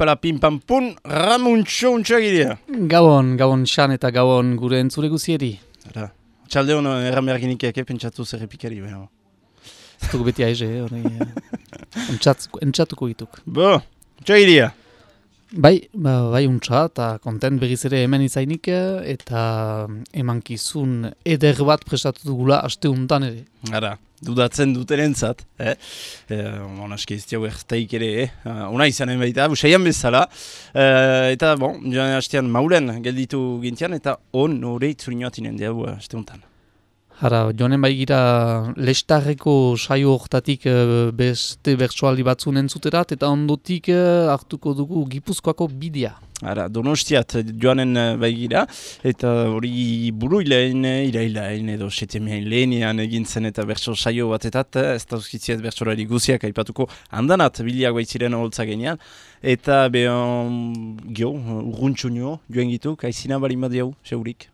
Iepala pin-pam-pun, Ramuntxo untxagidea. Gabon, gabon xan eta gabon gure entzule guzieri. Ara, txalde hono erramerginik eke pentsatu zer epikari behar. Dugu beti aize, eh, hori. eh, entzat- Entzatuko dituk. Bo, untxagidea. Bai, ba, bai untsa, eta kontent berriz ere hemen izainik, eh, eta emankizun eder bat prestatu dugula aste untan ere. Ara, dudatzen duterentzat, eh? Eh, bon, aski ez diago ertaik ere, eh? Uh, Una izanen baita, usaian bezala. Eh, eta, bon, joan hastean maulen gelditu gintian, eta on hori itzulinoatinen diago aste untan. Hara, joanen bai gira lestarreko saio hortatik eh, beste bertsoaldi batzun entzuterat, eta ondotik eh, hartuko dugu gipuzkoako bidea. Ara, donostiat joanen eh, baigira, eta hori buru ilain, irailain edo setemiain lehenean egin zen eta bertso saio batetat, ez dauzkitziet bertsolari guziak aipatuko handanat biliak baitziren holtza genian, eta behon, gio, urruntxu nio, joan gitu, kaizina bali madiau, seurik.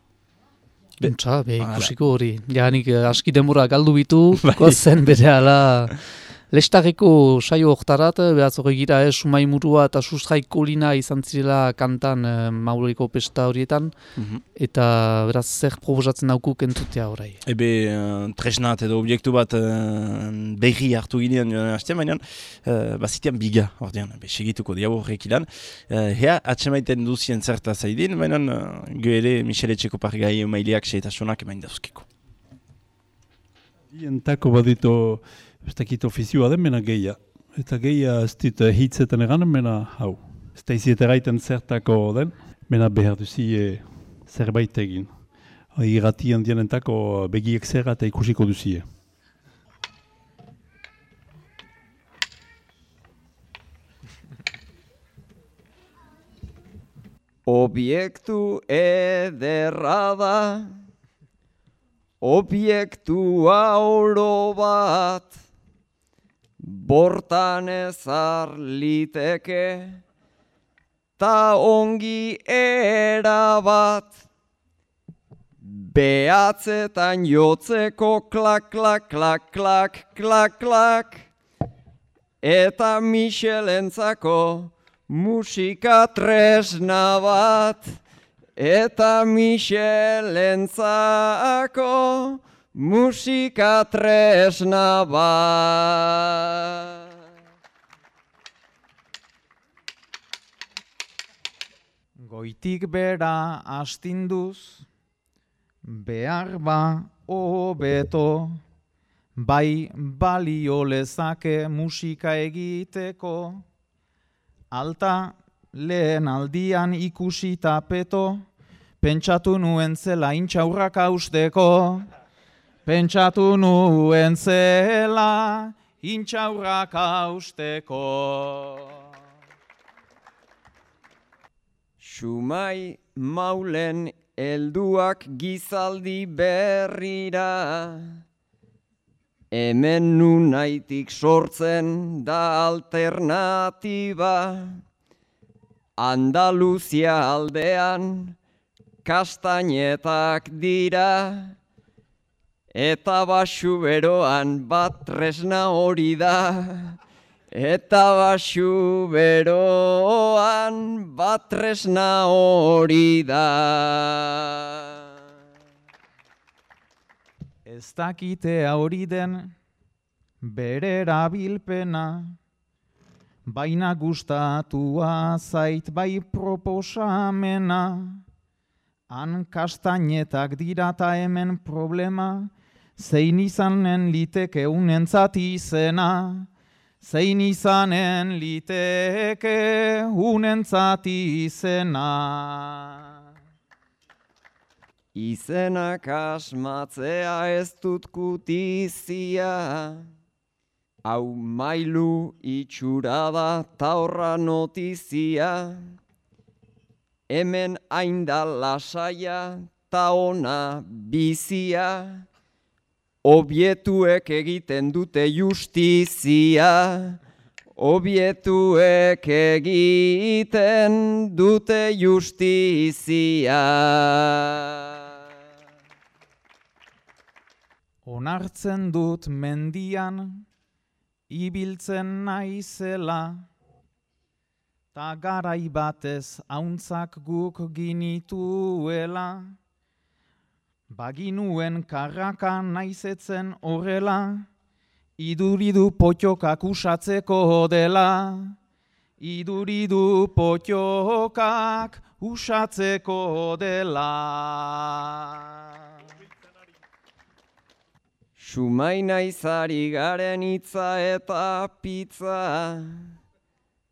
Bentsa, be, ikusiko hori. Janik eh, aski denbora galdu bitu, Bai. gozen bere ala. Lestarreko saio oktarat, behaz hori gira, eh, sumai murua eta sustrai kolina izan zirela kantan eh, mauriko pesta horietan, Mhm. eta beraz zer proposatzen dauku kentzutea orai. Ebe, uh, tresnat edo objektu bat uh, berri hartu ginean joan hastean, baina uh, bazitean biga, ordean, be, segituko diago horrek ilan. Uh, hea, atxemaiten duzien zerta zaidin, baina uh, ge ere Michele Txeko pargai maileak seetasunak emain dauzkiko. Ientako badito, ez dakit ofizioa den mena geia. Eta geia ez dit eh, hitzetan egan mena hau. Ez da iziet eraiten zertako den, mena behar duzie zerbait egin. Irratian dienentako begiek zerra eta ikusiko duzie. Obiektu ederra da, obiektua oro bat, bortan ezar liteke, ta ongi era bat, behatzetan jotzeko klak, klak, klak, klak, klak, klak, eta Michelentzako musika tresna bat, eta Michelentzako musika tresna bat. Goitik bera astinduz, behar ba hobeto, bai balio lezake musika egiteko, alta lehen aldian ikusi tapeto, pentsatu nuen zela intxaurrak hausteko, pentsatu nuen zela intxaurrak hausteko. Xumai maulen helduak gizaldi berrira, hemen nunaitik sortzen da alternatiba, Andaluzia aldean kastainetak dira, eta basu beroan bat tresna hori da, eta basu beroan bat tresna hori da. Ez dakite hori den bere erabilpena, baina gustatua zait bai proposamena. Han kastainetak dira ta hemen problema, zein izanen liteke unentzat izena, zein izanen liteke unentzat izena. Izenak asmatzea ez dut kutizia, hau mailu itxura da ta notizia, hemen ainda lasaia ta ona bizia, obietuek egiten dute justizia, obietuek egiten dute justizia. Onartzen dut mendian, ibiltzen naizela, ta garai batez hauntzak guk ginituela, baginuen karraka naizetzen horrela, iduridu potxokak usatzeko dela, iduridu potxokak usatzeko dela. Sumai naizari garen hitza eta pizza,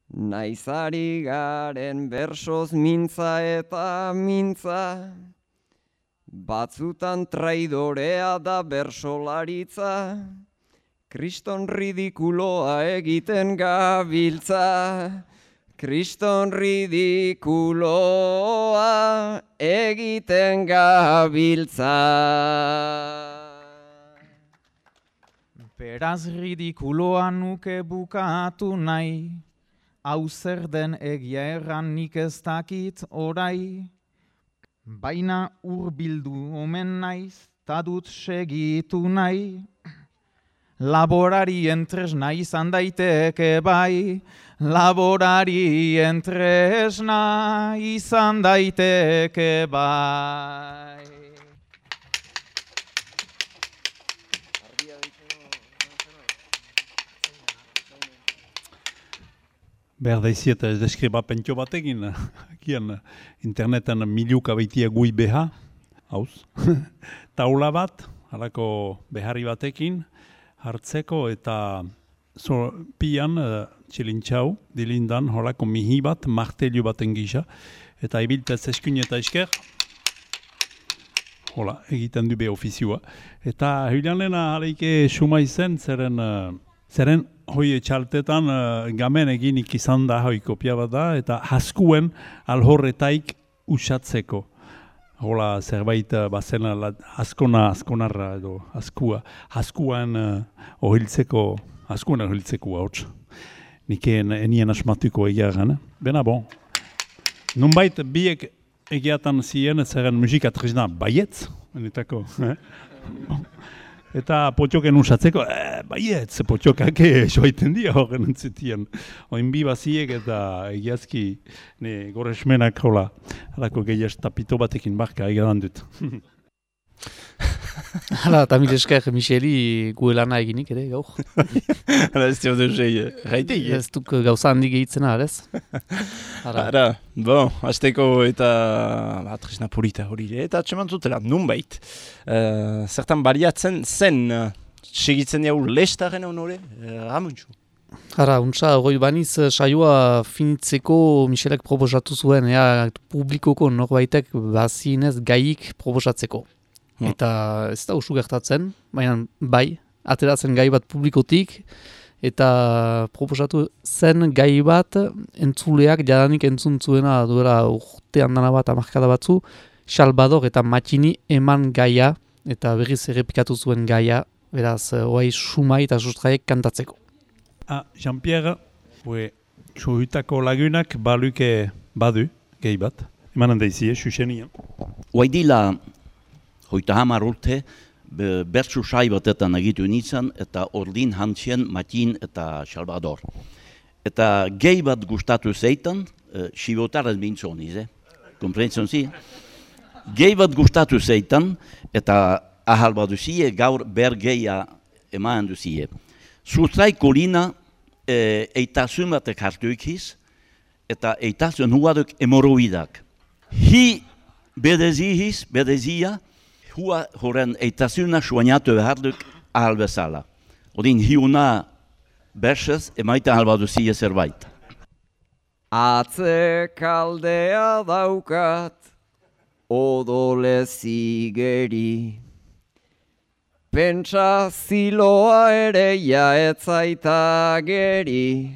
naizari garen bersoz mintza eta mintza, batzutan traidorea da bersolaritza, kriston ridikuloa egiten gabiltza, kriston ridikuloa egiten gabiltza. Beraz ridikuloa nuke bukatu nahi, hau zer den egia erran nik ez dakit orai, baina hurbildu omen naiz, ta dut segitu nahi. Laborari entresna izan daiteke bai, laborari entresna izan daiteke bai. Behar daiziet ez deskriba pentio batekin, akian interneten miluka baitia gui beha, hauz, taula bat, halako beharri batekin, hartzeko eta zo, pian uh, txilintxau, dilindan, holako mihi bat, martelio baten gisa, eta ibiltez eskun eta esker, hola, egiten du be ofizioa. Eta hilanena haleike suma izen, zeren, uh, zeren hoi txaltetan uh, gamen eginik izan da hoi kopia bat da, eta haskuen alhorretaik usatzeko. Hola, zerbait uh, bazena askona, askonarra edo askua. Askuan uh, ohiltzeko, askuan ohiltzeko hauts. Nik en, enien asmatuko egia gana. Bena bon. Nunbait biek egiatan ziren zeren musika tresna baietz, benetako. Eh? Eta potxoken usatzeko, eh, baiet, ze potxokak joaiten dira horren entzitien. Oin bi baziek eta egiazki ne, goresmenak hola, halako gehiaz tapito batekin barka egadan dut. Hala, eta mil esker Micheli guelana eginik ere, gaur. Hala ez dio duzei, raitik. Ez duk gauza handi gehitzen ez? Hala, Ara, bon, azteko eta ba, tresna polita hori ere, eta atseman zutela, nunbait. Uh, zertan baliatzen zen, uh, segitzen jau lestaren honore, uh, ramuntxu. Hara, untsa, hori baniz eh, saioa finitzeko Michelek proposatu zuen, ea publikoko norbaitek bazinez gaik proposatzeko. Hmm. Eta ez da usu gertatzen, baina bai, ateratzen gai bat publikotik, eta proposatu zen gai bat entzuleak jadanik entzun zuena duela urtean dana bat amarkada batzu, Salvador eta Matxini eman gaia, eta berriz errepikatu zuen gaia, beraz, eh, oai sumai eta sustraiek kantatzeko. Ah, Jean-Pierre, hue, txuhutako lagunak baluke badu, gehi bat. Emanan daizie, xuxenian. Oaidila, hoita hamar urte, be- bertsu sai batetan egitu nintzen, eta ordin hantzien Matin eta Salvador. Eta gehi bat gustatu zeitan, e, sibotarren bintzon ize, komprentzen zi? Gehi bat gustatu zeitan, eta ahal baduzie, gaur ber gehia eman duzie. Sustrai kolina e, eitasun batek hartu eta eitasun huaduk emoroidak. Hi bedezihiz, bedezia, hua horren eitasuna suainatu beharduk ahal bezala. Odin hiuna bersez emaita ahal baduzia zerbait. Atze kaldea daukat, odole zigeri. Pentsa ziloa ere jaetzaita geri.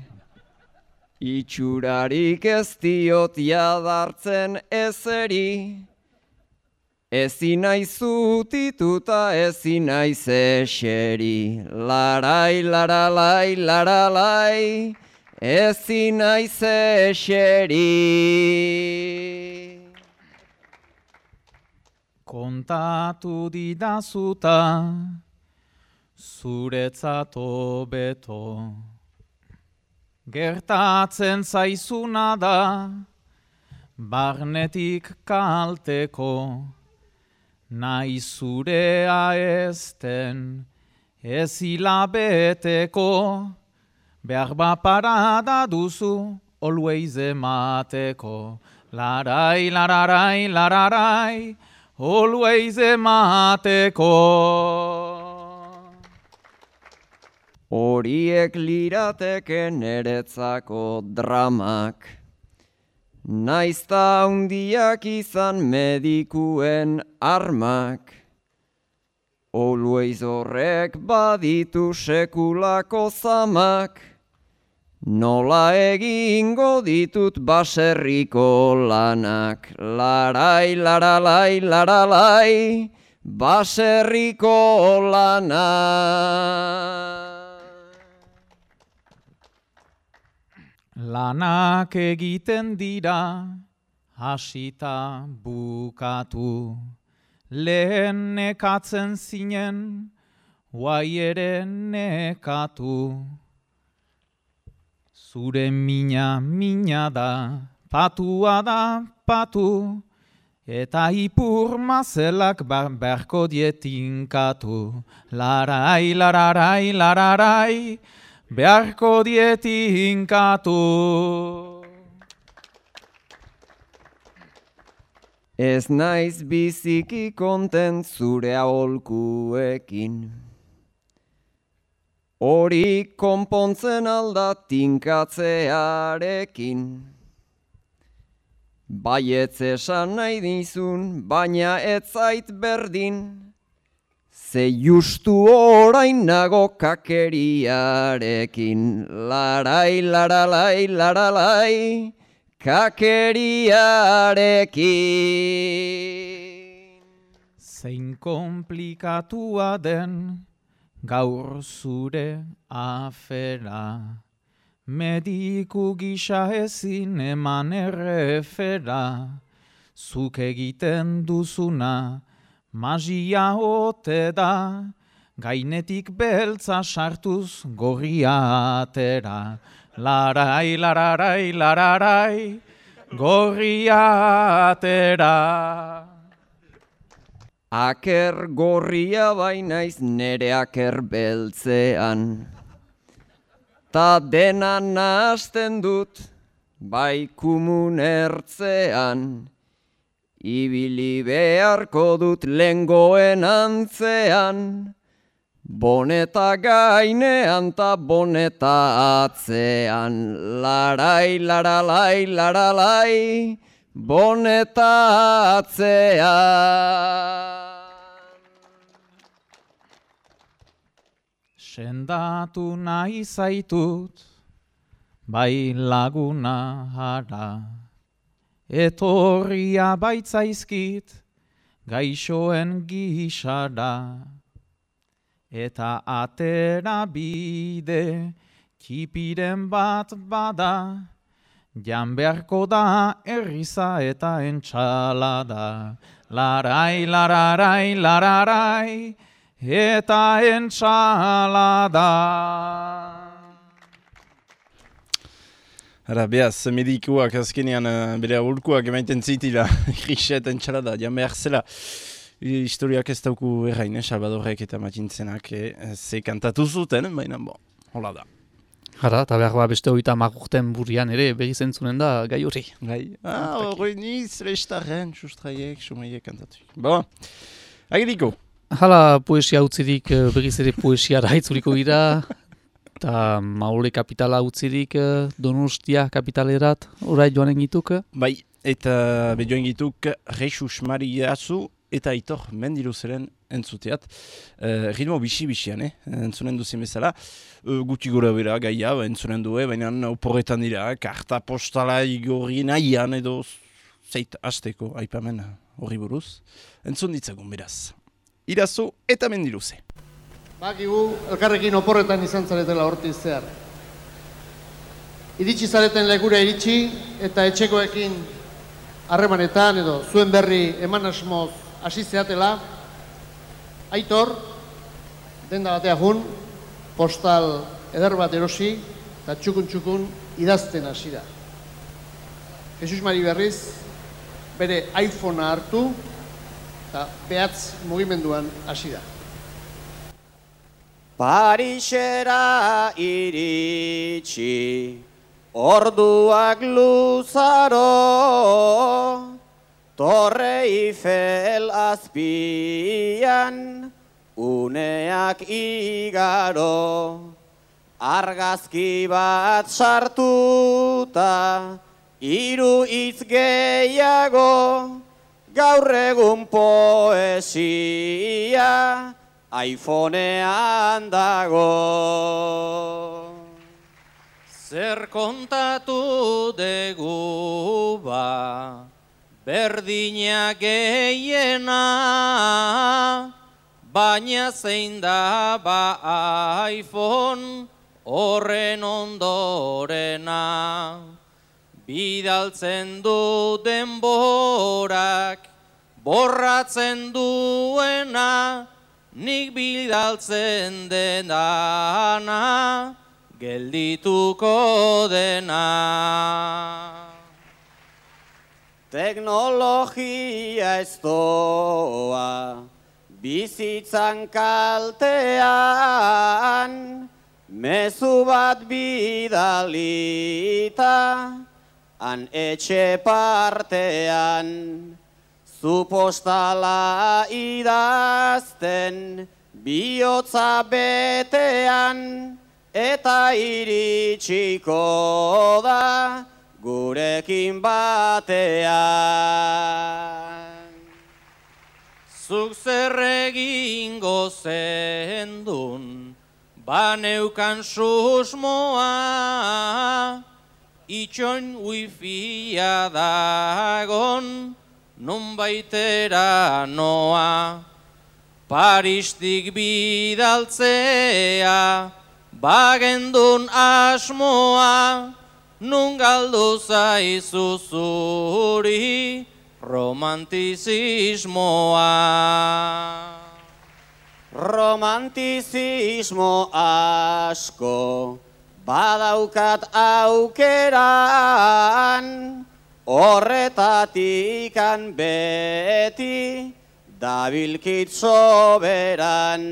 Itxurarik ez diot jadartzen ezeri. Ezin naiz zutituta ezin naiz eseri. Larai, laralai, laralai. Ezin naiz eseri. Kontatu didazuta, zuretzat hobeto. gertatzen zaizuna da, barnetik kalteko, nahi zurea ezten, ez hilabeteko, behar parada duzu, always emateko, larai, lararai, lararai, always emateko. Horiek lirateke neretzako dramak, naizta hundiak izan medikuen armak. Always horrek baditu sekulako zamak, nola egingo ditut baserriko lanak. Larai, laralai, laralai, baserriko lanak. Lanak egiten dira, hasita bukatu. Lehen nekatzen zinen, guai ere nekatu. Zure mina, mina da, patua da, patu. Eta ipur mazelak ba- beharko dietinkatu. Larai, lararai, lararai, beharko dietinkatu. Ez naiz biziki kontent zure aholkuekin. Hori konpontzen alda tinkatzearekin. Baietz esan nahi dizun, baina ez zait berdin. Ze justu orain nago kakeriarekin. Larai, laralai, laralai, kakeriarekin. Zein komplikatua den gaur zure afera. Mediku gisa ezin eman errefera. Zuk egiten duzuna magia ote da. Gainetik beltza sartuz gorria atera. Larai, lararai, lararai, gorria atera. Aker gorria bainaiz nere aker beltzean. Ta dena nahasten dut, bai kumun ertzean. Ibili beharko dut lengoen antzean. Boneta gainean ta boneta atzean. Larai, laralai, laralai, boneta atzean. Sendatu nahi zaitut, bai laguna hara. Etorria baitzaizkit, gaixoen gisara. Eta atera bide, txipiren bat bada, jan beharko da erriza eta entxalada. Larai, lararai, lararai, eta entxalada. Ara, behaz, medikuak azkenean uh, bere aholkuak emaiten zitila, griset entxalada, jan behar zela. Historiak ez dauku errain, eh, Salvadorrek eta matintzenak, eh, ze kantatu zuten, baina, bo, hola da. Jara, eta behar ba beste hogeita magurten burrian ere berriz entzunen da gai hori. Gai, ah, hori niz, lestarren, sustraiek, sumaiek kantatu. Bo, agiriko, Hala poesia utzirik eh, berriz ere poesiara itzuliko gira, eta maule kapitala utzirik eh, donostia kapitalerat orai joanen gituk. bai, eta bedioen gituk, Jesus Mariazu eta Aitor Mendiluzeren entzuteat. Uh, ritmo bisi-bisian, eh? entzunen duzen bezala. Uh, guti gora bera gaia, entzunen du, baina oporretan dira, karta postala igorri nahian edo zeit hasteko aipamen horri buruz. Entzun ditzagun beraz. Irazu eta Mendiluze. Bakigu, elkarrekin oporretan izan zaretela hortiz zehar. Iritsi zareten lekura iritsi eta etxekoekin harremanetan edo zuen berri eman asmoz hasi zeatela. Aitor, denda batea jun, postal eder bat erosi, eta txukun-txukun idazten hasi da. Jesus Mari berriz, bere iPhonea hartu, eta behatz mugimenduan hasi da. Parixera iritsi, orduak luzaro, torre Eiffel azpian, uneak igaro. Argazki bat sartuta, hiru hitz gehiago, gaur egun poesia, iPhonean dago. Zer kontatu dugu ba, berdina gehiena, baina zein da ba iPhone horren ondorena. Bidaltzen du denborak, borratzen duena, nik bidaltzen denana, geldituko dena. Teknologia ez doa, bizitzan kaltean, mezu bat bidalita, han etxe partean, Zu postala idazten, bihotza betean, eta iritsiko da gurekin batean. Zuk zer egingo zendun, baneukan susmoa, itxoin wifia dagon, nun baitera noa, Paristik bidaltzea, bagendun asmoa, nun galdu zaizu zuri, romantizismoa. Romantizismo asko, badaukat aukeran, Horretatikan beti dabilkit soberan.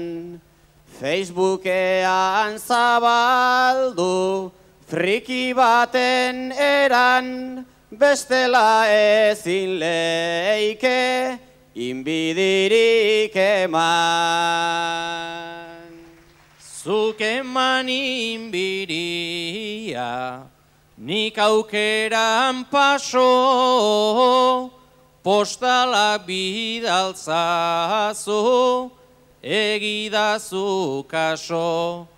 Facebookean zabaldu friki baten eran. Bestela ezin leike inbidirik eman. Zuk eman inbidia Nik aukeran paso, postala bidaltzazu, egidazu kaso.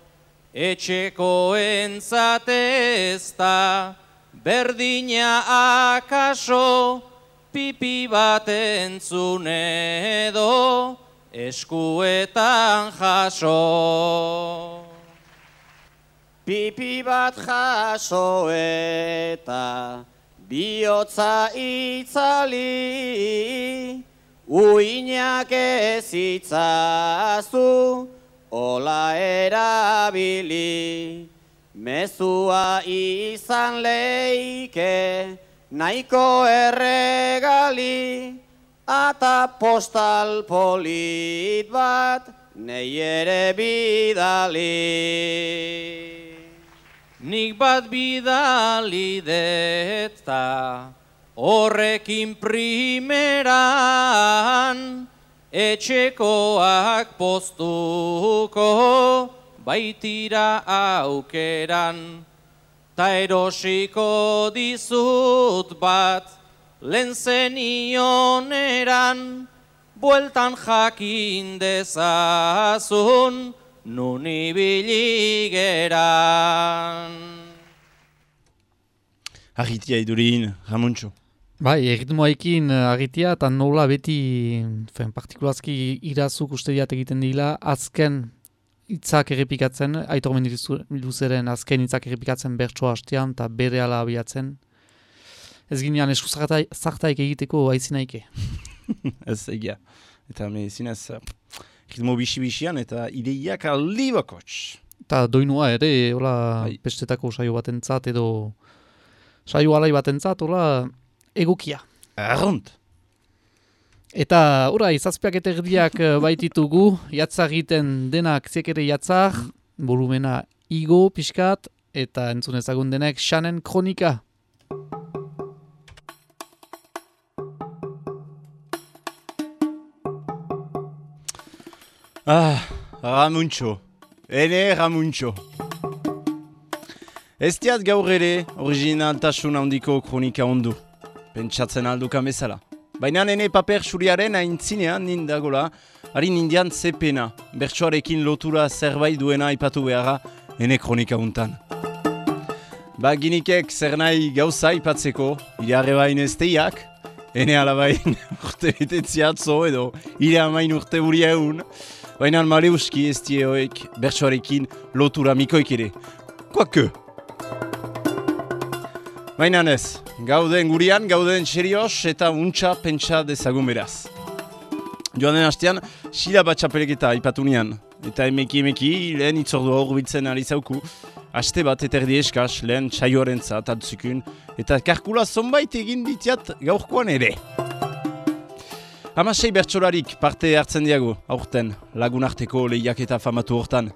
Etxeko entzatezta, berdina akaso, pipi bat entzun edo, eskuetan jaso. Pipi bat jaso eta bihotza itzali, uinak ez itzazu, ola erabili. Mezua izan leike, nahiko erregali, ata postal polit bat, nei ere bidali. Nik bat bidali deta horrekin primeran etxekoak postuko baitira aukeran. Ta erosiko dizut bat lehen zenioneran bueltan jakin dezazun nun ibili geran. Agitia idurin, Ramontxo. Bai, erritmoaikin agitia eta nola beti, fen, partikulazki irazuk uste diat egiten dila, azken hitzak errepikatzen, aitor luzeren azken hitzak errepikatzen bertso hastean eta bere ala abiatzen. Ez ginean esku zartaik egiteko aizinaike. ez egia. Eta me zinez, ritmo bisi-bisian eta ideiak aldi bakotx. Eta doinua ere, hola, Bai. pestetako saio batentzat edo saio alai batentzat, hola, egokia. Arrunt. Eta, ora, izazpiak eta erdiak eh, baititugu, jatzar egiten denak ziek ere jatzar, volumena igo, pixkat, eta entzun ezagun denek, xanen kronika. Ah, Ramuntxo. Ene Ramuntxo. Ez diat gaur ere originaltasun handiko kronika ondu. Pentsatzen aldukan bezala. Baina nene paper suriaren aintzinean nindagola, harin indian zepena, bertsoarekin lotura zerbait duena aipatu beharra, ene kronika untan. Ba ginikek zer nahi gauza aipatzeko, ilarre bain ez teiak, ene alabain urte betetzi atzo edo, ire amain urte buri egun, baina maleuski ez dieoek bertsoarekin lotura mikoik ere. Koake! Baina ez, gauden gurian, gauden serios eta untxa pentsa dezagun beraz. Joan den hastean, sila bat txapeleketa aipatu nian. Eta emeki emeki, lehen itzordua hor biltzen ari zauku. Aste bat eterdi eskaz, lehen txaioaren zat atzukun. Eta karkula zonbait egin ditiat gaurkoan ere. Hamasei bertsolarik parte hartzen diago, aurten, lagun arteko lehiak eta famatu hortan.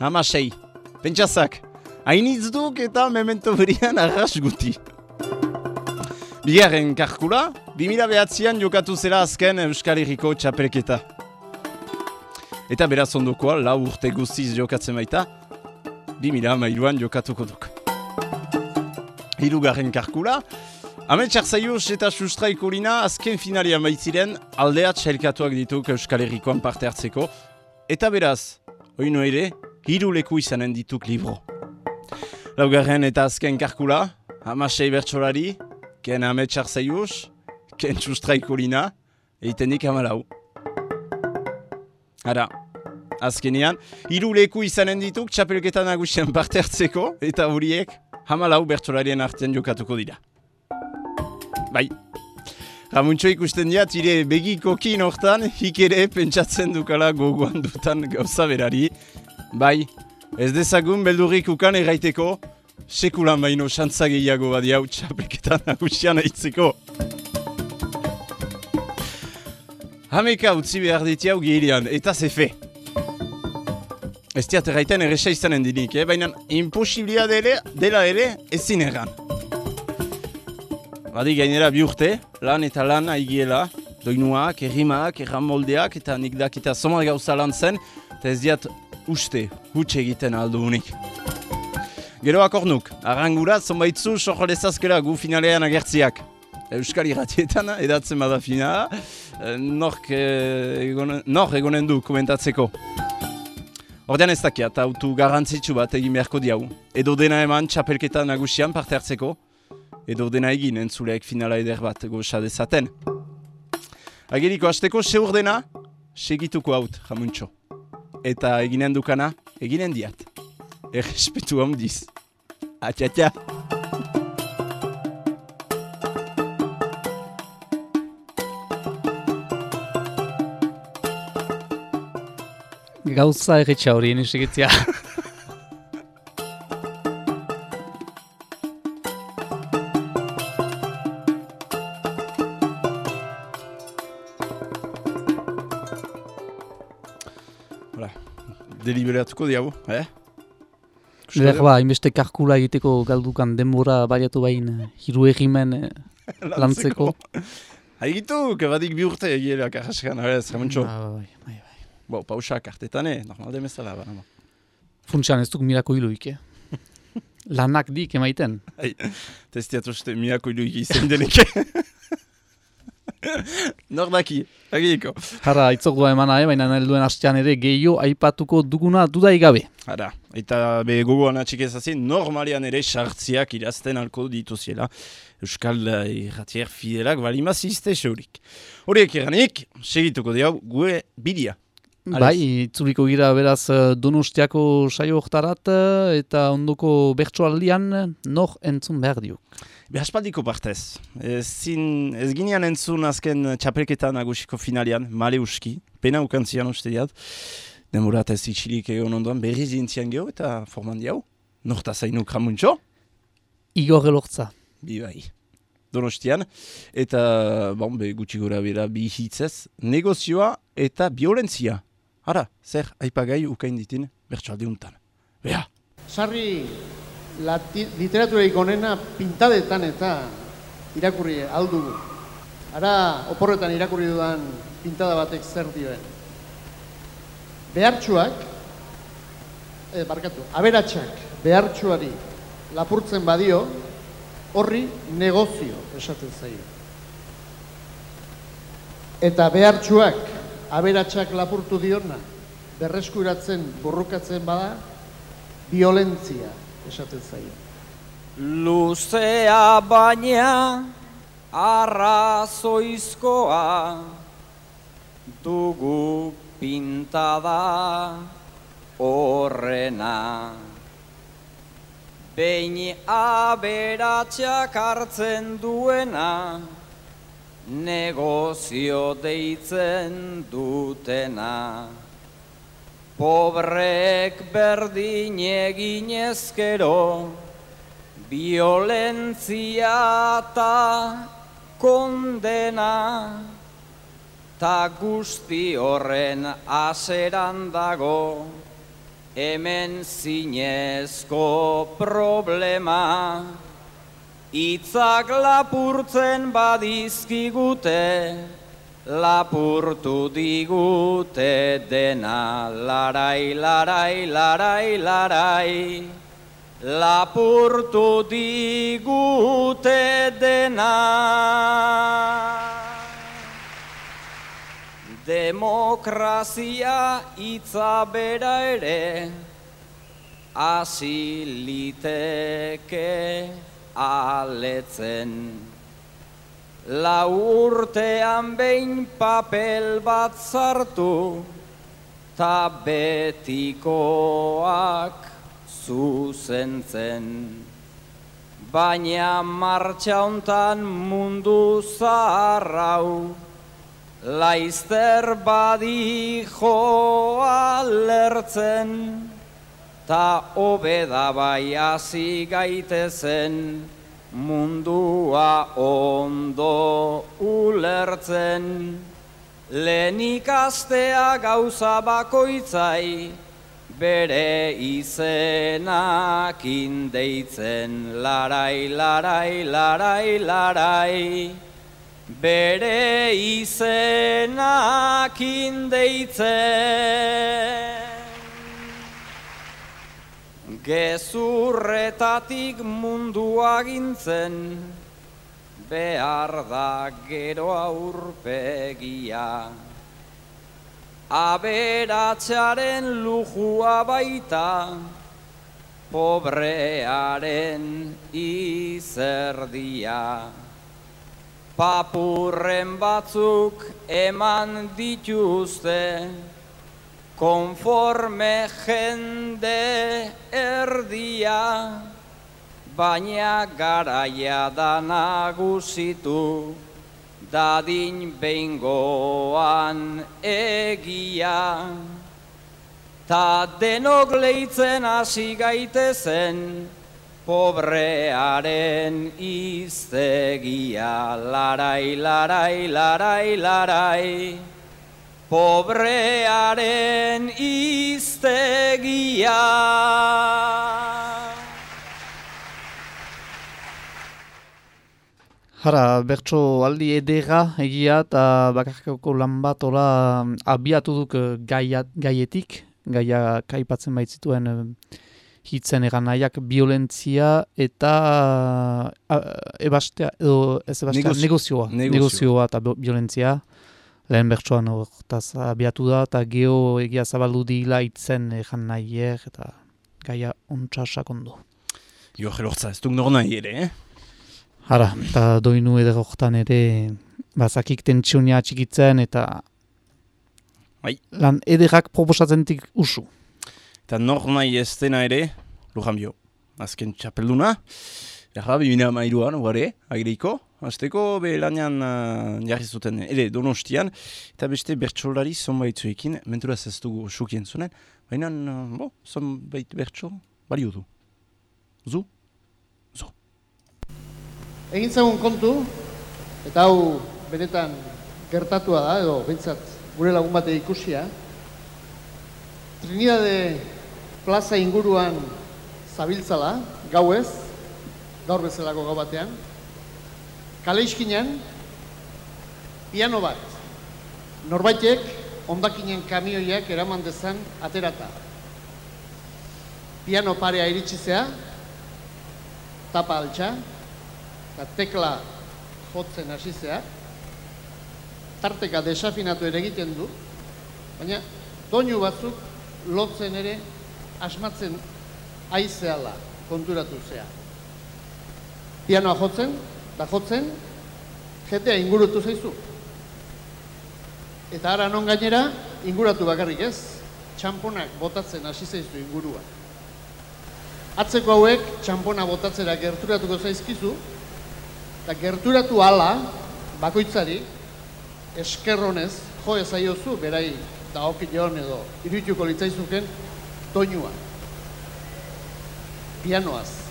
Hamasei, pentsazak, hainitz duk eta memento berian arras guti. Bigarren karkula, 2000 behatzean jokatu zela azken Euskal Herriko txapelketa. Eta beraz ondokoa, lau urte guztiz jokatzen baita, 2000 mailuan jokatuko duk. Hirugarren karkula, Ametsak zaiuz eta sustraikolina azken finalia maitziren aldea txailkatuak dituk Euskal Herrikoan parte hartzeko. Eta beraz, oino ere, hiru leku izanen dituk libro. Laugarren eta azken karkula, hamasei bertsolari, ken ametsak zaiuz, ken sustraikolina, eiten dik. Ara, azkenean, hiru leku izanen dituk txapelketa nagusian parte hartzeko, eta horiek hamalau bertsolarien artean jokatuko dira. Bai. Ramuntxo ikusten diat, ire begikokin hortan, hik ere pentsatzen dukala gogoan dutan gauza berari. Bai, ez dezagun beldurrik ukan erraiteko, sekulan baino xantza gehiago badi hau txapelketan nagusian aitzeko. Hameka utzi behar diti hau gehirian, eta zefe. Ez diat erraiten erresa izanen dinik, eh? baina imposiblia dele, dela ere ezin erran. Badi gainera bi urte, lan eta lan aigiela, doinuak, errimak, erramoldeak eta nik dakita somar gauza lan zen, eta ez diat uste, huts egiten aldo unik. Gero akornuk, arrangura zonbaitzu sojo lezazkela gu finalean agertziak. Euskal irratietan edatzen bada finala, eh, nork, eh, egonen, nor egonen du komentatzeko. Ordean ez dakiat, autu garrantzitsu bat egin beharko diau. Edo dena eman txapelketa nagusian parte hartzeko, edo dena egin entzuleak finala eder bat goza dezaten. Ageriko hasteko seur dena, segituko haut, jamuntxo. Eta eginen dukana, eginen diat. Errespetu handiz. Atxatxa. Gauza erretxa horien esegitzia. Deliberatuko diago, eh? Eder ba, hainbeste karkula egiteko galdukan denbora baliatu bain eh, hiru egimen eh, lantzeko. Haigitu, kebadik bi urte egiela karraskan, ez, jamuntxo. Ba, bai, bai, bai. Bo, pausak artetan, eh? Normal demezala, ba, nama. Funtsean ez duk mirako hiluik, eh? Lanak dik emaiten. Testiat uste miako iluik izen denek. Nor daki, agiko. Jara, itzordua emana, eh? baina helduen hastean ere gehiago aipatuko duguna dudai gabe. Hara, eta be gogoan atxik ezazin, normalian ere sartziak irazten alko dituziela. Euskal irratier fidelak balimaz izte seurik. Horiek eranik, segituko diau, gue bidia. Bai, itzuliko gira beraz eh, donostiako saio hortarat eh, eta ondoko bertsoaldian eh, nor entzun behar diuk. Behaspaldiko partez. Ez, zin, ez ginean entzun azken txapelketa nagusiko finalian, male uski, pena ukantzian uste diat. demora eta ez itxilik egon ondoan berriz dintzian geho eta forman diau. Norta zainu kramuntxo, Igor elortza. bi bai. Donostian, eta bon, be, gutxi gora bera bi hitzez, negozioa eta violentzia. Ara, zer, aipagai ukain ditin, bertsoalde untan. Bea, Sarri lati, literaturarik onena pintadetan eta irakurri aldugu. Ara, oporretan irakurri dudan pintada batek zer dioen. Behartxuak, eh, barkatu, aberatsak behartxuari lapurtzen badio, horri negozio esaten zaio. Eta behartxuak aberatsak lapurtu diona, berreskuratzen, borrukatzen bada, violentzia esaten zaio. Luzea baina arrazoizkoa dugu pintada horrena. Behin aberatxak hartzen duena, negozio deitzen dutena. Pobrek berdin egin ezkero, violentzia eta kondena, ta guzti horren aseran dago, hemen zinezko problema. Itzak lapurtzen badizkigute, lapurtu digute dena, larai, larai, larai, larai. Lapurtu digute dena. Demokrazia hitza bera ere, hasi liteke aletzen. La urtean behin papel bat zartu, ta betikoak zuzentzen. Baina martxa hontan mundu zaharrau, laizter badi joa lertzen, ta hobeda bai hasi gaitezen, mundua ondo ulertzen. Lehenik astea gauza bakoitzai, bere izenak indeitzen, larai, larai, larai, larai. Bere izenak indeitzen. Gezurretatik mundua gintzen, behar da gero aurpegia. Aberatxaren lujua baita, pobrearen izerdia. Papurren batzuk eman dituzte, konforme jende erdia, baina garaia da nagusitu, dadin behingoan egia. Ta denok leitzen hasi gaitezen, pobrearen iztegia, larai, larai, larai, larai. Pobrearen iztegia. Hara, bertso aldi edera egia eta bakarkako lan bat ola mm, abiatu duk eh, gaia, gaietik, gaia kaipatzen baitzituen eh, hitzen egan nahiak violentzia eta uh, ebastea, edo ez ebastea, Negozio- negozioa, negozioa. negozioa eta violentzia. Lehen bertsoan hortaz abiatu da eta geho egia zabaldu dila hitzen egan nahiek eta gaia ontsa sakondu. jo jelortza, ez duk nor nahi ere, eh? Hara, eta doinu eder hortan ere, bazakik tentsionia txikitzen eta Bai. lan ederrak proposatzentik usu. Eta nor nahi ez dena ere, Lujan bio, azken txapelduna. Erra, bimina mairuan, guare, agreiko. Azteko, be lanian uh, jarri zuten, ere, donostian. Eta beste bertsolari zonbaitzuekin, menturaz ez dugu xukien zunen. Baina, uh, bo, zonbait bertso, balio du. Zu? Zu. Egin zagun kontu, eta hau benetan gertatua da, edo bintzat gure lagun bate ikusia. Trinidade plaza inguruan zabiltzala, gauez, gaur bezalako gau batean. Kale iskinean, piano bat, norbaitek ondakinen kamioiak eraman dezan aterata. Piano parea iritsizea, tapa altxa, eta tekla jotzen hasizea, tarteka desafinatu ere egiten du, baina doinu batzuk lotzen ere asmatzen aizeala konturatu zea. Pianoa jotzen, da jotzen, jetea ingurutu zaizu. Eta ara non gainera, inguratu bakarrik ez, txamponak botatzen hasi zaizu ingurua. Atzeko hauek txampona botatzera gerturatuko zaizkizu, eta gerturatu ala, bakoitzari, eskerronez, jo ezaiozu, berai, da okion edo, irituko litzaizuken, toinua. Pianoaz.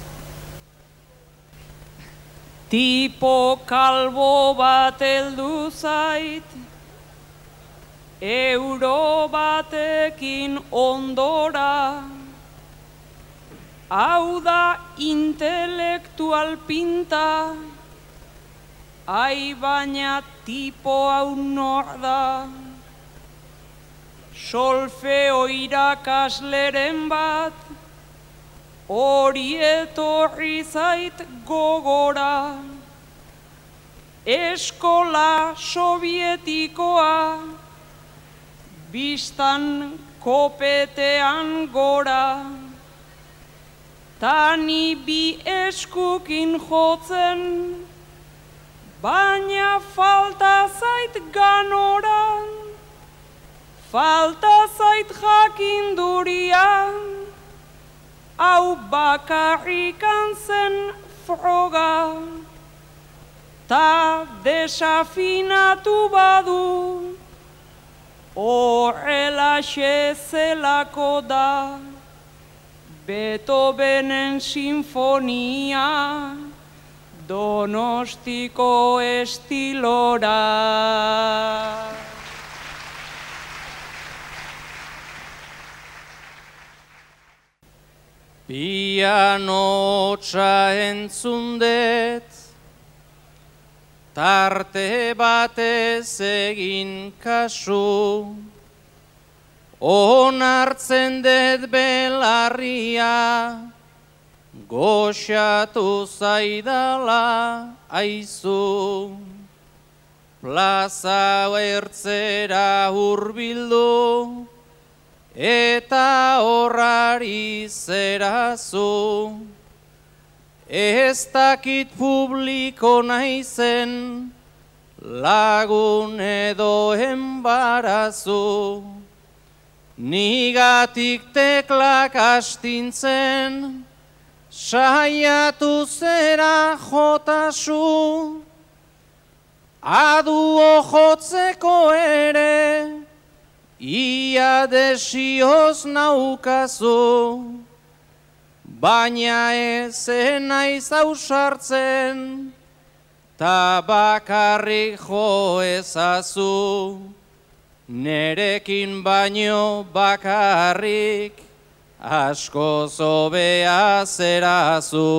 Tipo kalbo bat heldu zait, euro batekin ondora, hau da intelektual pinta, ai baina tipo hau nor da, solfeo irakasleren bat, hori etorri zait gogora, eskola sovietikoa, biztan kopetean gora, tani bi eskukin jotzen, baina falta zait ganora, falta zait jakindurian, hau bakarrikan zen froga, ta desafinatu badu, horrela zelako da, Beethovenen sinfonia, donostiko estilora. Piano entzundet, tarte batez egin kasu, onartzen dut belarria, goxatu zaidala aizu. Plaza ertzera hurbildu, eta horrari zerazu. Ez dakit publiko naizen, lagun edo enbarazu. Nigatik teklak astintzen, saiatu zera jotasu. Adu jotzeko ere, Ia desioz naukazu, baina ezen naiz ausartzen, ta bakarrik jo ezazu, nerekin baino bakarrik asko zobea zerazu.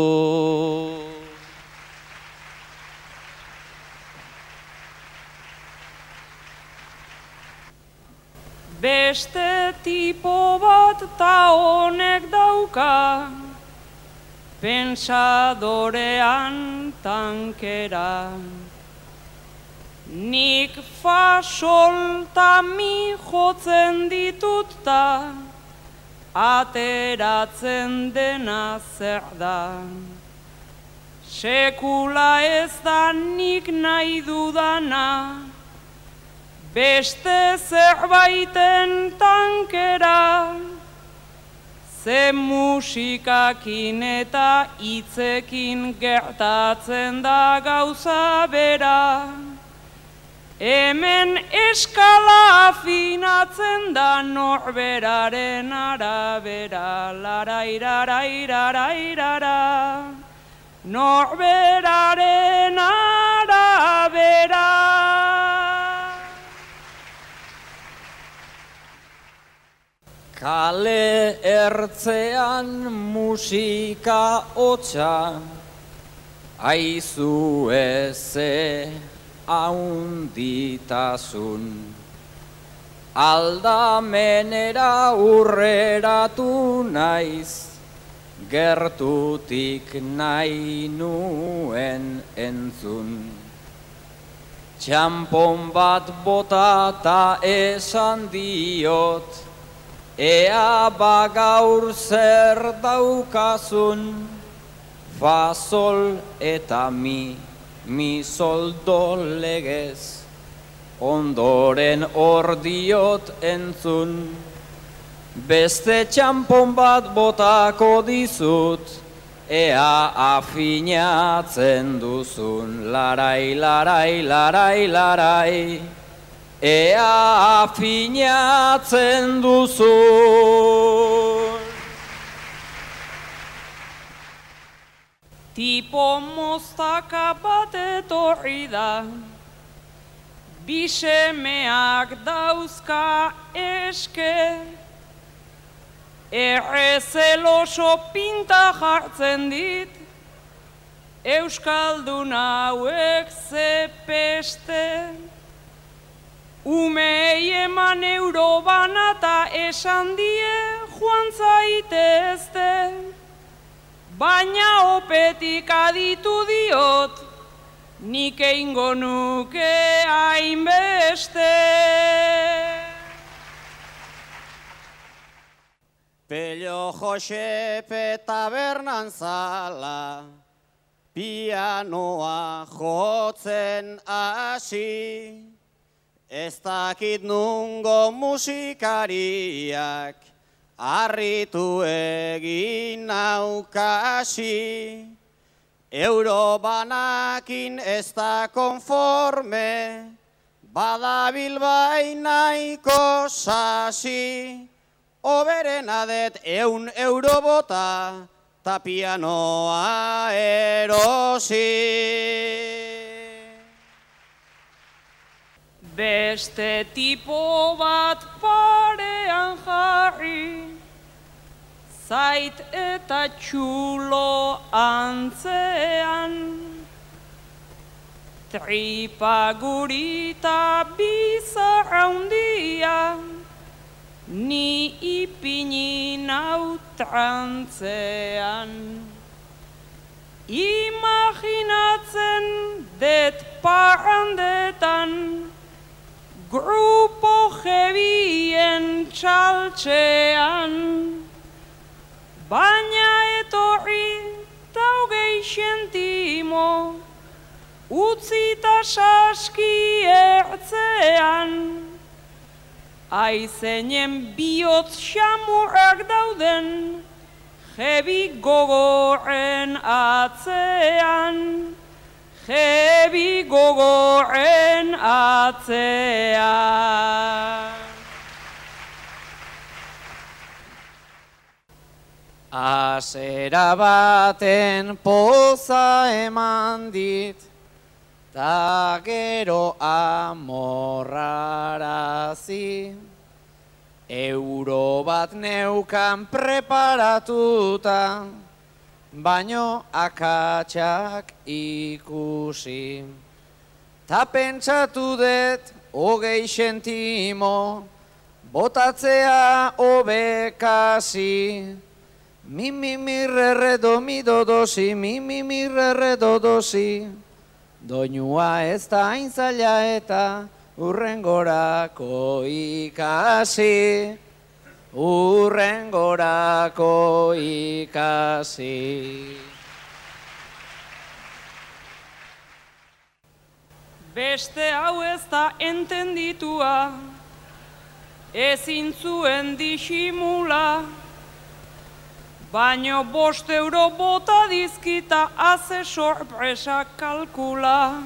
Beste tipo bat ta honek dauka, pensadorean tankera. Nik fasol ta mi jotzen ditut ta, ateratzen dena zer da. Sekula ez da nik nahi dudana, beste zerbaiten tankera, Ze musikakin eta hitzekin gertatzen da gauza bera. Hemen eskala afinatzen da norberaren arabera, larairarairarairara. Norberaren arabera. Kale ertzean musika hotza, aizu eze haunditasun. Aldamenera urreratu naiz, gertutik nahi nuen entzun. Txampon bat bota ta esan diot, ea bagaur zer daukazun, fa sol eta mi, mi sol legez, ondoren ordiot entzun. Beste txampon bat botako dizut, ea afinatzen duzun, larai, larai, larai, larai, ea afinatzen duzun. Tipo moztaka bat etorri da, bisemeak dauzka eske, errezeloso pinta jartzen dit, Euskaldun hauek ze peste. Umei eman euro banata esan die joan zaitezte. Baina opetik aditu diot, nik eingo nuke hainbeste. Pello Josepe tabernan zala, pianoa jotzen hasi, ez dakit nungo musikariak, harritu egin naukasi, Eurobanakin ez da konforme, badabil bainaiko sasi, Oberen adet eun euro bota, ta pianoa erosi. Beste tipo bat parean jarri, zait eta txulo antzean. Tripa gurita bizar handia, ni ipini nau trantzean. Imaginatzen det parrandetan, txaltxean, baina etorri taugei xentimo, utzita saski ertzean. Aizeinen bihotz xamurrak dauden, jebi gogorren atzean, jebi gogorren atzean. Asera baten poza eman dit, ta gero amorrarazi. Euro bat neukan preparatuta, baino akatsak ikusi. Ta pentsatu dut hogei sentimo, botatzea obekasi. Mi mi mi re re do mi do do si, mi mi mi re re do do si. Doinua ez da hain zaila eta urrengorako ikasi. Urrengorako ikasi. Beste hau ez da entenditua, ezin zuen disimula, Baino bost euro bota dizkita haze sorpresa kalkula.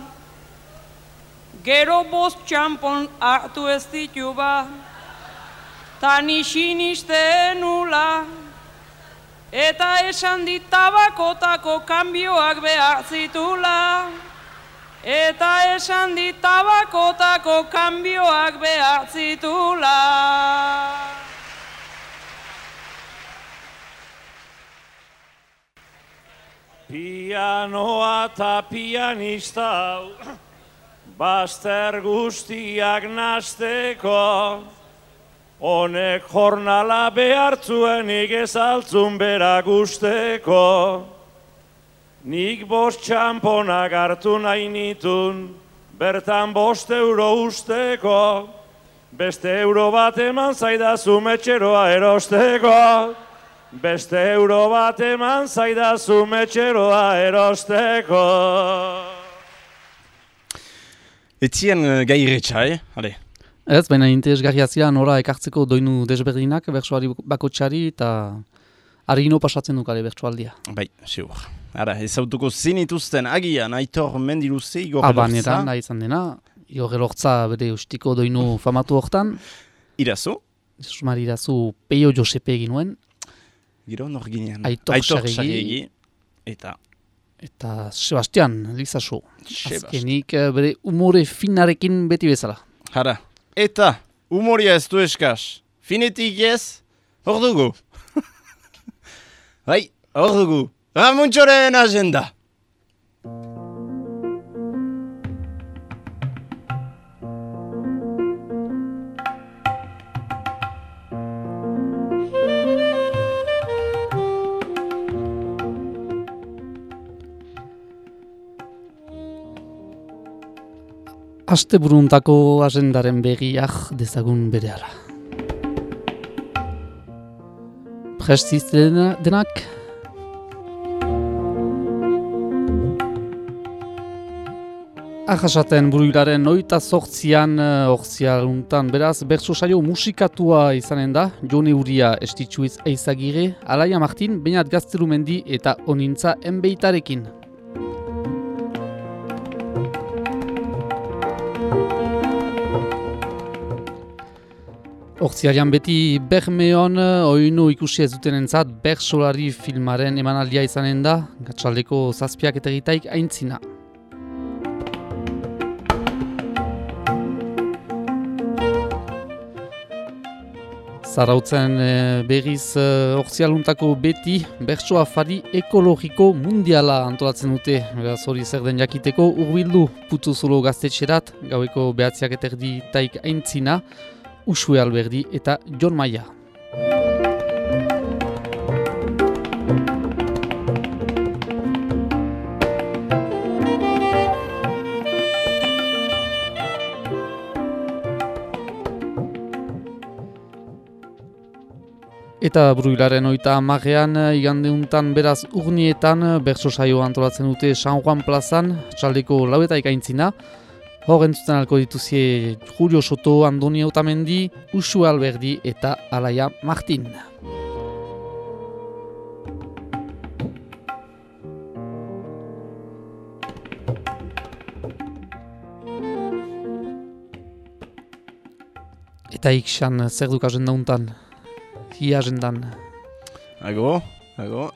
Gero bost txampon hartu ez ditu ba, tan isinisten nula. Eta esan dit tabakotako kanbioak behar zitula. Eta esan dit tabakotako kanbioak behar zitula. Pianoa eta pianista Baster guztiak nasteko, Honek jornala behartzuenik ezaltzun bera guzteko. Nik bost txamponak hartu nahi nitun, bertan bost euro usteko. Beste euro bat eman zaidazu metxeroa erosteko. Beste euro bat eman zaidazu metxeroa erosteko. Etzien uh, gai irretxa, eh? Hale. Ez, baina interesgarria zira nora ekartzeko doinu desberdinak bertsoari bakotxari eta hargino pasatzen dukare bertsoaldia. Bai, sigur. Ara, ezautuko zinituzten agian, aitor mendiluze, igor Abaneran, da izan dena, igor elortza bere ustiko doinu famatu hortan. Irazu? Susmar irazu peio Josepe egin nuen. Giro, nor ginean. Aitor, Aitor Saregi. Saregi. Eta, Eta Sebastian, Lizaso. Azkenik eh, bere umore finarekin beti bezala. Hara. Eta, humoria ez du eskaz. Finetik ez, hor dugu. bai, hor dugu. Ramuntxoren agenda. Aste buruntako agendaren begiak dezagun bere ara. Prestiz dena- denak? Ahasaten buruilaren oita sortzian orzialuntan beraz bertso saio musikatua izanen da Jone Uria estitzuiz eizagire, Alaia Martin, Beñat Gaztelumendi eta Onintza Enbeitarekin. Hortziarian beti Bermeon oinu ikusi ez duten entzat Bersolari filmaren emanaldia izanen da, gatxaldeko zazpiak eta egitaik aintzina. Zarautzen eh, berriz hortzialuntako beti bertso afari ekologiko mundiala antolatzen dute. Beraz hori zer den jakiteko urbildu putu zolo gaztetxerat, gaueko behatziak eta erditaik aintzina, Usue Alberdi eta Jon Maia. Eta bruilaren oita amagean, igandeuntan beraz urnietan, berso saio antolatzen dute San Juan plazan, txaldeko laueta ikaintzina, Hor entzuten alko dituzie Julio Soto, Andoni Otamendi, Usu Alberdi eta Alaia Martin. Eta ikxan zer duk agenda untan? Hi agendan. Ago, ago.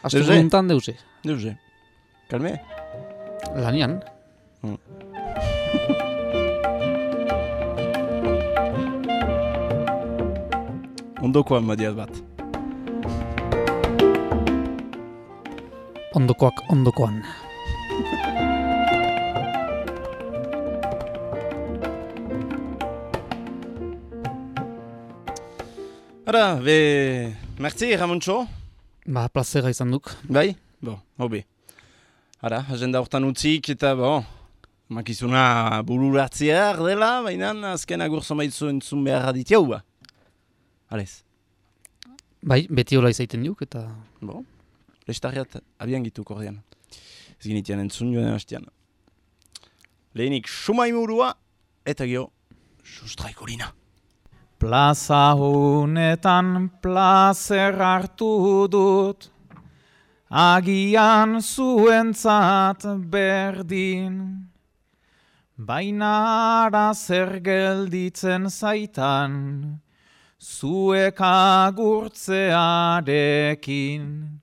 Aste Deuze. untan deuze. Deuze. Kalme? Lanian. Ondokoan badiat bat. Ondokoak ondokoan. Ara, be... Merci, Ramontxo. Ba, plazera izan duk. Bai? Bo, hobi. Ara, agenda hortan utzik eta, bo, makizuna bururatziar dela, baina azken agur zomaitzu entzun behar aditiu, ba. Alez, Bai, beti hola izaiten diuk eta... bo, lestarriat abian gitu kordian. Ez ginitian entzun joan hastian. Lehenik sumaimurua eta gio sustraikolina. Plaza honetan plazer hartu dut, agian zuentzat berdin. Baina ara zer gelditzen zaitan, zuek agurtzearekin.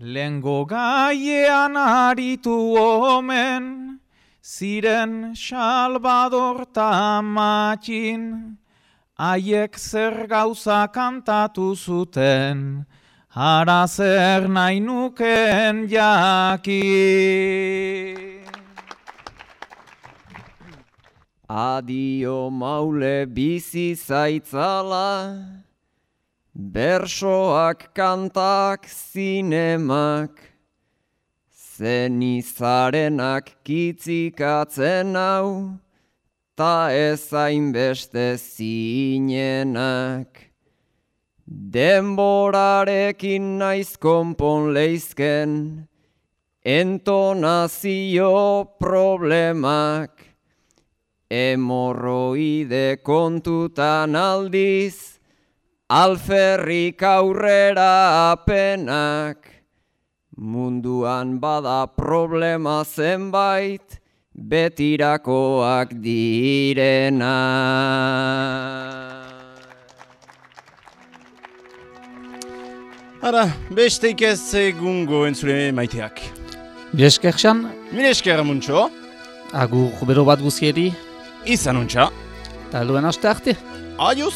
Lengo gaiean aritu omen, ziren Salvador tamatxin, haiek zer gauza kantatu zuten, ara zer nahi nuken jakin. Adio maule bizi zaitzala, bersoak kantak zinemak, zen izarenak kitzikatzen hau, ta ezain beste zinenak. Denborarekin naiz konpon leizken, entonazio problemak, Hemorroide kontutan aldiz, alferrik aurrera apenak. Munduan bada problema zenbait, betirakoak direna. Ara, besteik ez egungo entzule maiteak. Bieskerxan, Mire esker muntxo, agur bero bat guzieri, izan untxa, eta helduen aste arte. aio!